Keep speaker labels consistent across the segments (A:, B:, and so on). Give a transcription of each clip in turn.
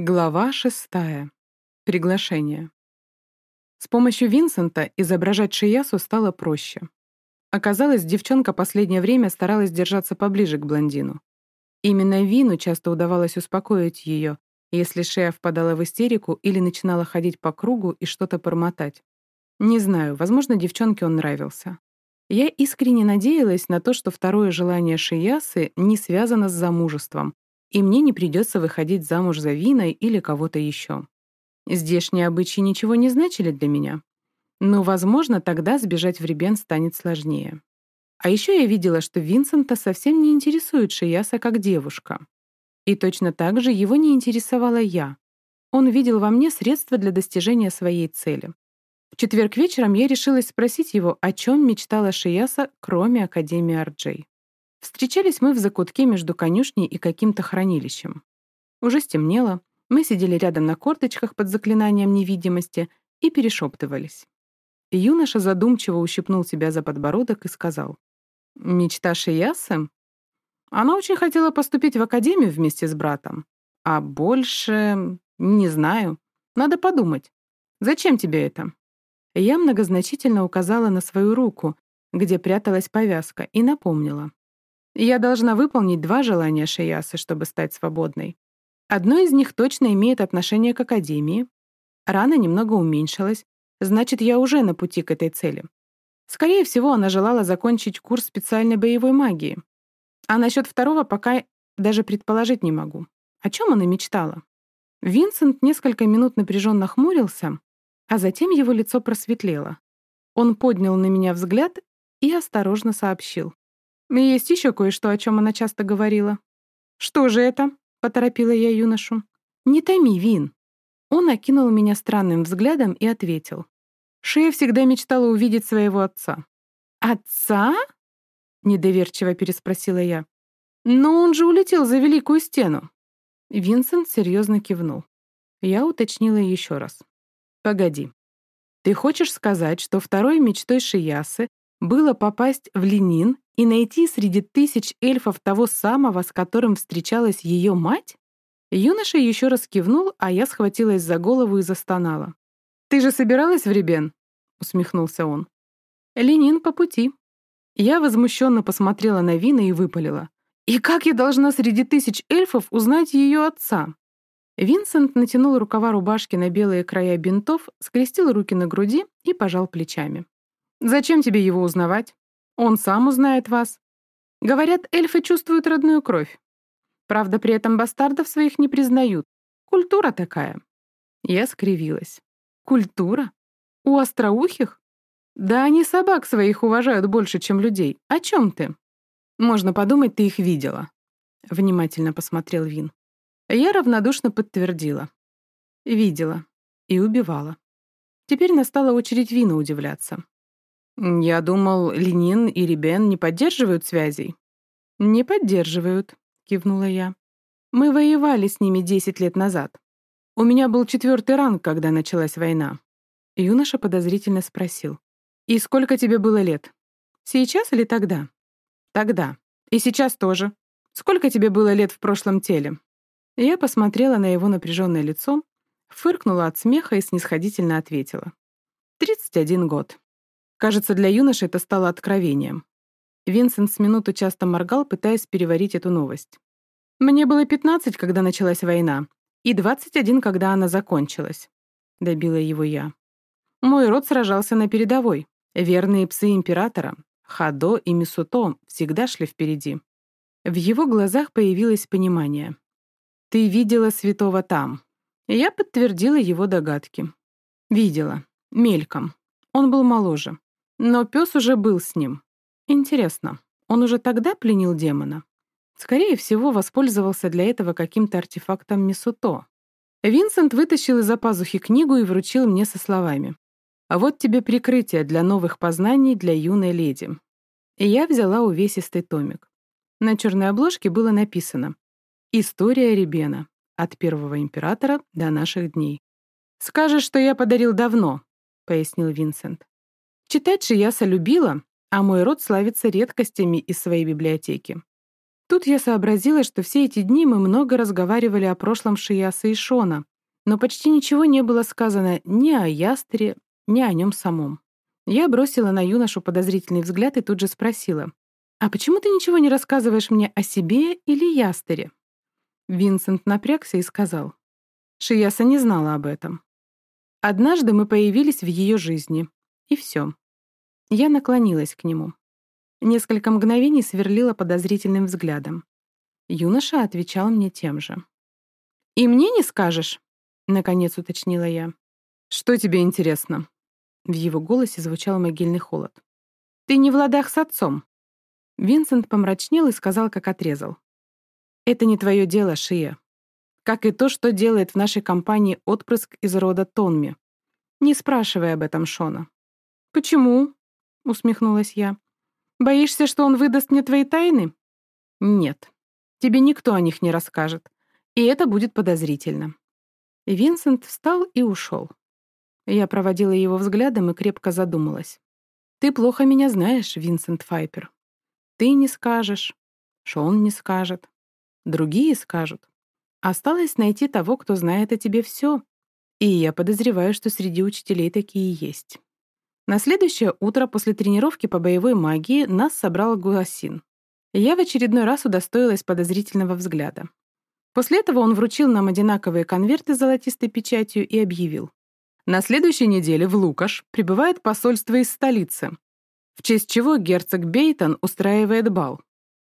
A: Глава шестая. Приглашение. С помощью Винсента изображать Шиясу стало проще. Оказалось, девчонка последнее время старалась держаться поближе к блондину. Именно Вину часто удавалось успокоить ее, если Шея впадала в истерику или начинала ходить по кругу и что-то бормотать. Не знаю, возможно, девчонке он нравился. Я искренне надеялась на то, что второе желание Шиясы не связано с замужеством, и мне не придется выходить замуж за Виной или кого-то еще. Здешние обычаи ничего не значили для меня. Но, возможно, тогда сбежать в Ребен станет сложнее. А еще я видела, что Винсента совсем не интересует Шияса как девушка. И точно так же его не интересовала я. Он видел во мне средства для достижения своей цели. В четверг вечером я решилась спросить его, о чем мечтала Шияса, кроме Академии Арджей. Встречались мы в закутке между конюшней и каким-то хранилищем. Уже стемнело, мы сидели рядом на корточках под заклинанием невидимости и перешептывались. Юноша задумчиво ущипнул себя за подбородок и сказал. «Мечта Шиясы? Она очень хотела поступить в академию вместе с братом. А больше... не знаю. Надо подумать. Зачем тебе это?» Я многозначительно указала на свою руку, где пряталась повязка, и напомнила. Я должна выполнить два желания Шиясы, чтобы стать свободной. Одно из них точно имеет отношение к Академии. Рана немного уменьшилась, значит, я уже на пути к этой цели. Скорее всего, она желала закончить курс специальной боевой магии. А насчет второго пока даже предположить не могу. О чем она мечтала? Винсент несколько минут напряженно хмурился, а затем его лицо просветлело. Он поднял на меня взгляд и осторожно сообщил. Есть еще кое-что, о чем она часто говорила. «Что же это?» — поторопила я юношу. «Не томи, Вин». Он окинул меня странным взглядом и ответил. Шея всегда мечтала увидеть своего отца. «Отца?» — недоверчиво переспросила я. «Но он же улетел за Великую Стену». Винсент серьезно кивнул. Я уточнила еще раз. «Погоди. Ты хочешь сказать, что второй мечтой Шиясы было попасть в Ленин и найти среди тысяч эльфов того самого, с которым встречалась ее мать? Юноша еще раз кивнул, а я схватилась за голову и застонала. «Ты же собиралась в Ребен?» — усмехнулся он. «Ленин по пути». Я возмущенно посмотрела на Вина и выпалила. «И как я должна среди тысяч эльфов узнать ее отца?» Винсент натянул рукава рубашки на белые края бинтов, скрестил руки на груди и пожал плечами. «Зачем тебе его узнавать? Он сам узнает вас. Говорят, эльфы чувствуют родную кровь. Правда, при этом бастардов своих не признают. Культура такая. Я скривилась. Культура? У остроухих? Да они собак своих уважают больше, чем людей. О чем ты? Можно подумать, ты их видела. Внимательно посмотрел Вин. Я равнодушно подтвердила. Видела. И убивала. Теперь настала очередь Вина удивляться. «Я думал, Ленин и Ребен не поддерживают связей». «Не поддерживают», — кивнула я. «Мы воевали с ними десять лет назад. У меня был четвертый ранг, когда началась война». Юноша подозрительно спросил. «И сколько тебе было лет? Сейчас или тогда?» «Тогда. И сейчас тоже. Сколько тебе было лет в прошлом теле?» Я посмотрела на его напряженное лицо, фыркнула от смеха и снисходительно ответила. «Тридцать один год». Кажется, для юноши это стало откровением. Винсент с минуту часто моргал, пытаясь переварить эту новость. «Мне было 15, когда началась война, и 21, когда она закончилась», — добила его я. «Мой род сражался на передовой. Верные псы императора, Хадо и Мисуто, всегда шли впереди». В его глазах появилось понимание. «Ты видела святого там». я подтвердила его догадки. Видела. Мельком. Он был моложе. Но пес уже был с ним. Интересно, он уже тогда пленил демона? Скорее всего, воспользовался для этого каким-то артефактом Мисуто. Винсент вытащил из-за пазухи книгу и вручил мне со словами. «А вот тебе прикрытие для новых познаний для юной леди». И я взяла увесистый томик. На черной обложке было написано «История Ребена. От первого императора до наших дней». «Скажешь, что я подарил давно», — пояснил Винсент. Читать же я любила, а мой род славится редкостями из своей библиотеки. Тут я сообразила, что все эти дни мы много разговаривали о прошлом Шияса и Шона, но почти ничего не было сказано ни о Ястере, ни о нем самом. Я бросила на юношу подозрительный взгляд и тут же спросила, «А почему ты ничего не рассказываешь мне о себе или Ястере?» Винсент напрягся и сказал, Шияса не знала об этом. Однажды мы появились в ее жизни, и все. Я наклонилась к нему. Несколько мгновений сверлила подозрительным взглядом. Юноша отвечал мне тем же. «И мне не скажешь?» — наконец уточнила я. «Что тебе интересно?» В его голосе звучал могильный холод. «Ты не в ладах с отцом». Винсент помрачнел и сказал, как отрезал. «Это не твое дело, Шия. Как и то, что делает в нашей компании отпрыск из рода Тонми. Не спрашивай об этом Шона». «Почему?» — усмехнулась я. Боишься, что он выдаст мне твои тайны? Нет. Тебе никто о них не расскажет. И это будет подозрительно. Винсент встал и ушел. Я проводила его взглядом и крепко задумалась. Ты плохо меня знаешь, Винсент Файпер. Ты не скажешь. Шон не скажет. Другие скажут. Осталось найти того, кто знает о тебе все. И я подозреваю, что среди учителей такие есть. На следующее утро после тренировки по боевой магии нас собрал Гуасин. Я в очередной раз удостоилась подозрительного взгляда. После этого он вручил нам одинаковые конверты с золотистой печатью и объявил. На следующей неделе в Лукаш прибывает посольство из столицы, в честь чего герцог Бейтон устраивает бал.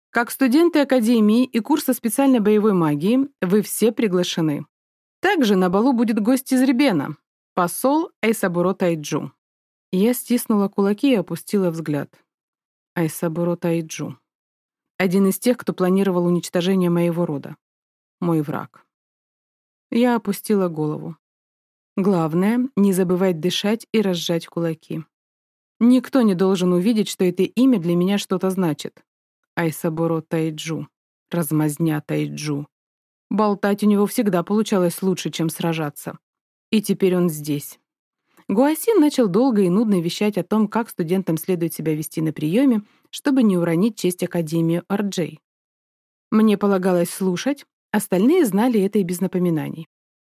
A: Как студенты Академии и курса специальной боевой магии вы все приглашены. Также на балу будет гость из Ребена, посол Эйсабуро Тайджу. Я стиснула кулаки и опустила взгляд. Айсабуро Тайджу. Один из тех, кто планировал уничтожение моего рода. Мой враг. Я опустила голову. Главное — не забывать дышать и разжать кулаки. Никто не должен увидеть, что это имя для меня что-то значит. Айсабуро Тайджу. Размазня Тайджу. Болтать у него всегда получалось лучше, чем сражаться. И теперь он здесь. Гуасин начал долго и нудно вещать о том, как студентам следует себя вести на приеме, чтобы не уронить честь Академии Арджей. Мне полагалось слушать, остальные знали это и без напоминаний.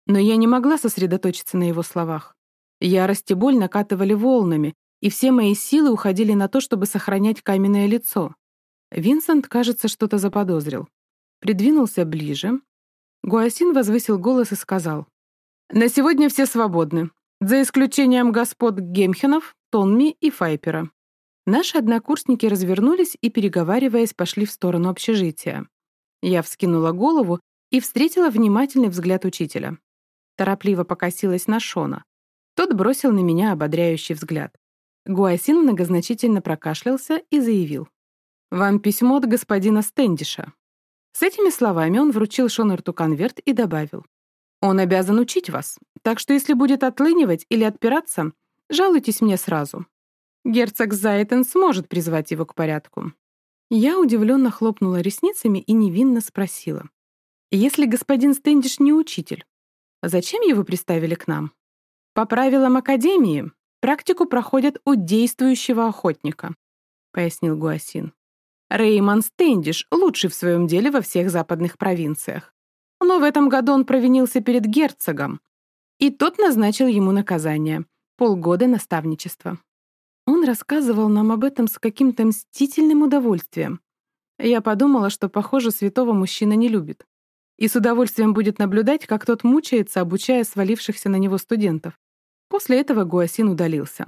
A: Но я не могла сосредоточиться на его словах. Ярость и боль накатывали волнами, и все мои силы уходили на то, чтобы сохранять каменное лицо. Винсент, кажется, что-то заподозрил. Придвинулся ближе. Гуасин возвысил голос и сказал, «На сегодня все свободны за исключением господ Гемхенов, Тонми и Файпера. Наши однокурсники развернулись и, переговариваясь, пошли в сторону общежития. Я вскинула голову и встретила внимательный взгляд учителя. Торопливо покосилась на Шона. Тот бросил на меня ободряющий взгляд. Гуасин многозначительно прокашлялся и заявил. «Вам письмо от господина Стендиша». С этими словами он вручил Шонерту конверт и добавил. Он обязан учить вас, так что если будет отлынивать или отпираться, жалуйтесь мне сразу. Герцог Зайтен сможет призвать его к порядку». Я удивленно хлопнула ресницами и невинно спросила. «Если господин Стэндиш не учитель, зачем его приставили к нам?» «По правилам Академии практику проходят у действующего охотника», — пояснил Гуасин. «Рейман Стэндиш лучший в своем деле во всех западных провинциях. Но в этом году он провинился перед герцогом, и тот назначил ему наказание — полгода наставничества. Он рассказывал нам об этом с каким-то мстительным удовольствием. Я подумала, что, похоже, святого мужчина не любит. И с удовольствием будет наблюдать, как тот мучается, обучая свалившихся на него студентов. После этого Гуасин удалился.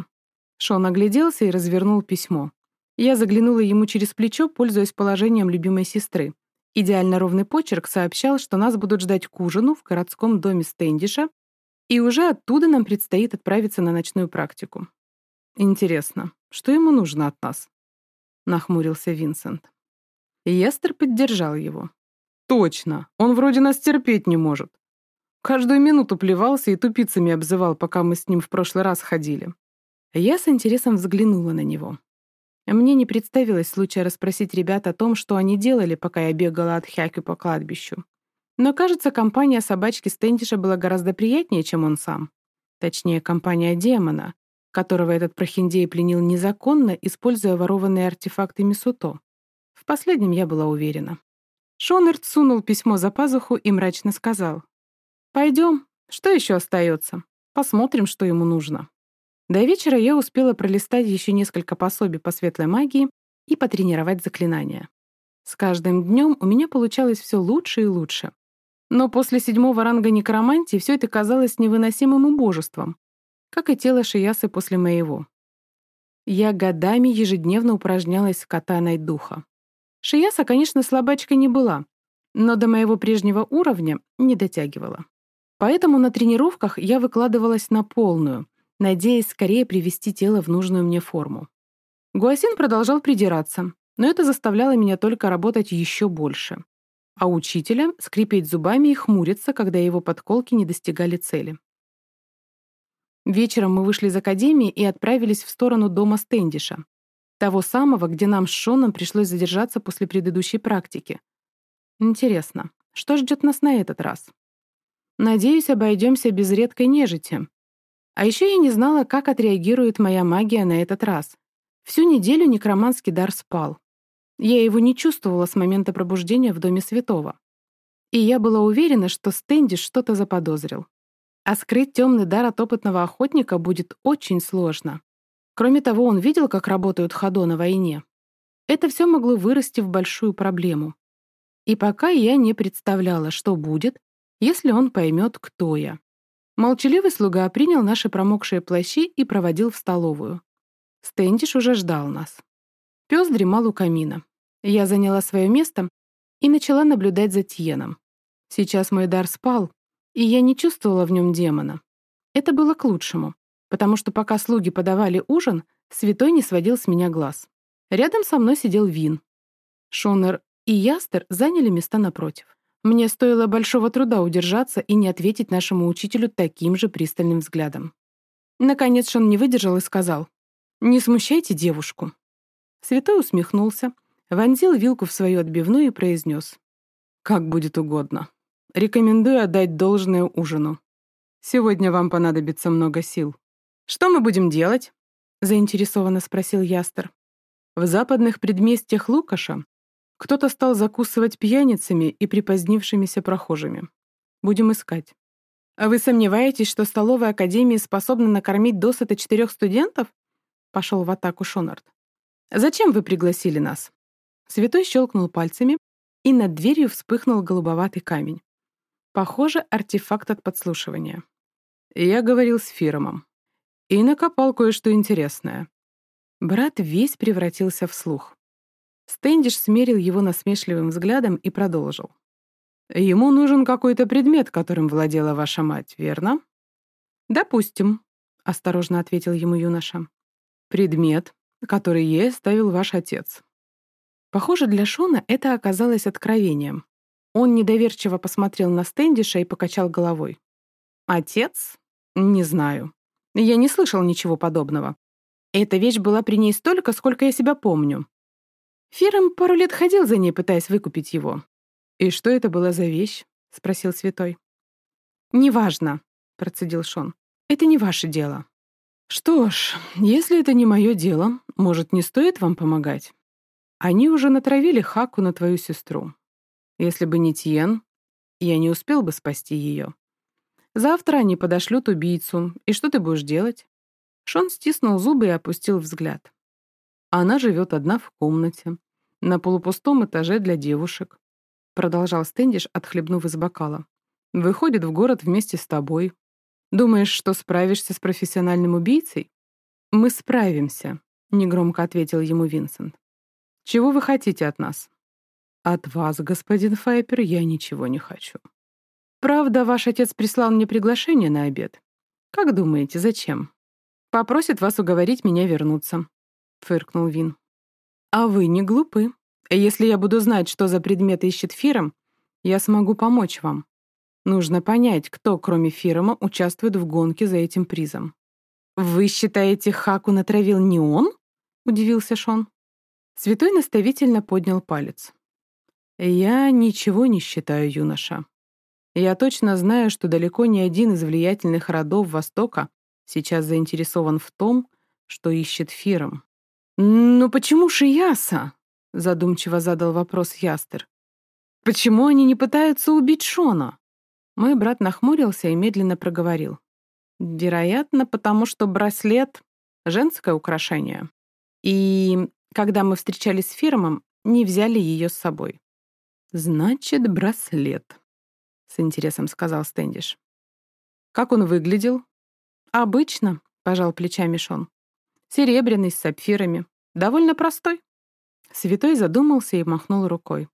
A: Шон огляделся и развернул письмо. Я заглянула ему через плечо, пользуясь положением любимой сестры. Идеально ровный почерк сообщал, что нас будут ждать к ужину в городском доме Стендиша, и уже оттуда нам предстоит отправиться на ночную практику. Интересно, что ему нужно от нас? Нахмурился Винсент. Естер поддержал его. Точно, он вроде нас терпеть не может. Каждую минуту плевался и тупицами обзывал, пока мы с ним в прошлый раз ходили. Я с интересом взглянула на него. Мне не представилось случая расспросить ребят о том, что они делали, пока я бегала от Хяки по кладбищу. Но, кажется, компания собачки Стентиша была гораздо приятнее, чем он сам. Точнее, компания демона, которого этот прохиндей пленил незаконно, используя ворованные артефакты Мисуто. В последнем я была уверена. Шонерт сунул письмо за пазуху и мрачно сказал. «Пойдем. Что еще остается? Посмотрим, что ему нужно». До вечера я успела пролистать еще несколько пособий по светлой магии и потренировать заклинания. С каждым днем у меня получалось все лучше и лучше. Но после седьмого ранга некромантии все это казалось невыносимым убожеством, как и тело Шиясы после моего. Я годами ежедневно упражнялась с катаной духа. Шияса, конечно, слабачкой не была, но до моего прежнего уровня не дотягивала. Поэтому на тренировках я выкладывалась на полную, надеясь скорее привести тело в нужную мне форму. Гуасин продолжал придираться, но это заставляло меня только работать еще больше. А учителя — скрипеть зубами и хмуриться, когда его подколки не достигали цели. Вечером мы вышли из академии и отправились в сторону дома Стендиша, того самого, где нам с Шоном пришлось задержаться после предыдущей практики. Интересно, что ждет нас на этот раз? Надеюсь, обойдемся без редкой нежити. А еще я не знала, как отреагирует моя магия на этот раз. Всю неделю некроманский дар спал. Я его не чувствовала с момента пробуждения в Доме Святого. И я была уверена, что Стендиш что-то заподозрил. А скрыть темный дар от опытного охотника будет очень сложно. Кроме того, он видел, как работают ходо на войне. Это все могло вырасти в большую проблему. И пока я не представляла, что будет, если он поймет, кто я. Молчаливый слуга принял наши промокшие плащи и проводил в столовую. Стендиш уже ждал нас. Пес дремал у камина. Я заняла свое место и начала наблюдать за Тьеном. Сейчас мой дар спал, и я не чувствовала в нем демона. Это было к лучшему, потому что пока слуги подавали ужин, святой не сводил с меня глаз. Рядом со мной сидел Вин. Шонер и Ястер заняли места напротив. Мне стоило большого труда удержаться и не ответить нашему учителю таким же пристальным взглядом. Наконец Шон не выдержал и сказал, «Не смущайте девушку». Святой усмехнулся, вонзил вилку в свою отбивную и произнес, «Как будет угодно. Рекомендую отдать должное ужину. Сегодня вам понадобится много сил». «Что мы будем делать?» — заинтересованно спросил Ястер. В западных предместьях Лукаша кто-то стал закусывать пьяницами и припозднившимися прохожими. Будем искать. А вы сомневаетесь, что столовая академии способна накормить досыта четырех студентов? Пошел в атаку Шонард. «Зачем вы пригласили нас?» Святой щелкнул пальцами, и над дверью вспыхнул голубоватый камень. Похоже, артефакт от подслушивания. Я говорил с Фиромом. И накопал кое-что интересное. Брат весь превратился в слух. Стэндиш смерил его насмешливым взглядом и продолжил. «Ему нужен какой-то предмет, которым владела ваша мать, верно?» «Допустим», — осторожно ответил ему юноша. Предмет, который ей оставил ваш отец. Похоже, для Шона это оказалось откровением. Он недоверчиво посмотрел на Стэндиша и покачал головой. «Отец? Не знаю. Я не слышал ничего подобного. Эта вещь была при ней столько, сколько я себя помню. Фиром пару лет ходил за ней, пытаясь выкупить его. «И что это была за вещь?» — спросил святой. «Неважно», — процедил Шон. «Это не ваше дело». «Что ж, если это не мое дело, может, не стоит вам помогать? Они уже натравили Хаку на твою сестру. Если бы не Тиен, я не успел бы спасти ее. Завтра они подошлют убийцу, и что ты будешь делать?» Шон стиснул зубы и опустил взгляд. Она живет одна в комнате, на полупустом этаже для девушек. Продолжал Стэндиш, отхлебнув из бокала. Выходит в город вместе с тобой, Думаешь, что справишься с профессиональным убийцей? Мы справимся, негромко ответил ему Винсент. Чего вы хотите от нас? От вас, господин Файпер, я ничего не хочу. Правда, ваш отец прислал мне приглашение на обед. Как думаете, зачем? Попросит вас уговорить меня вернуться, фыркнул Вин. А вы не глупы. Если я буду знать, что за предмет ищет Фиром, я смогу помочь вам. Нужно понять, кто, кроме Фирома, участвует в гонке за этим призом. «Вы считаете, Хаку натравил не он?» — удивился Шон. Святой наставительно поднял палец. «Я ничего не считаю, юноша. Я точно знаю, что далеко не один из влиятельных родов Востока сейчас заинтересован в том, что ищет Фиром. «Но почему Шияса?» — задумчиво задал вопрос Ястер. Почему они не пытаются убить Шона? Мой брат нахмурился и медленно проговорил. Вероятно, потому что браслет — женское украшение. И когда мы встречались с Фирмом, не взяли ее с собой. «Значит, браслет», — с интересом сказал Стэндиш. «Как он выглядел?» «Обычно», — пожал плечами Шон. «Серебряный, с сапфирами. Довольно простой». Святой задумался и махнул рукой.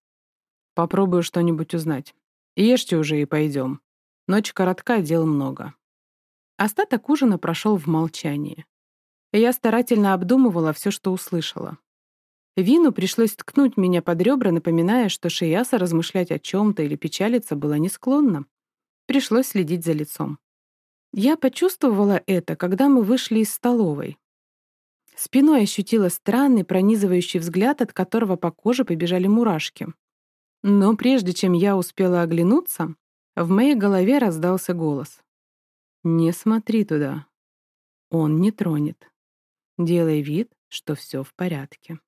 A: «Попробую что-нибудь узнать. Ешьте уже и пойдем. Ночь коротка, дел много». Остаток ужина прошел в молчании. Я старательно обдумывала все, что услышала. Вину пришлось ткнуть меня под ребра, напоминая, что Шияса размышлять о чем-то или печалиться была не склонна. Пришлось следить за лицом. Я почувствовала это, когда мы вышли из столовой. Спиной ощутила странный пронизывающий взгляд, от которого по коже побежали мурашки. Но прежде чем я успела оглянуться, в моей голове раздался голос. «Не смотри туда. Он не тронет. Делай вид, что все в порядке».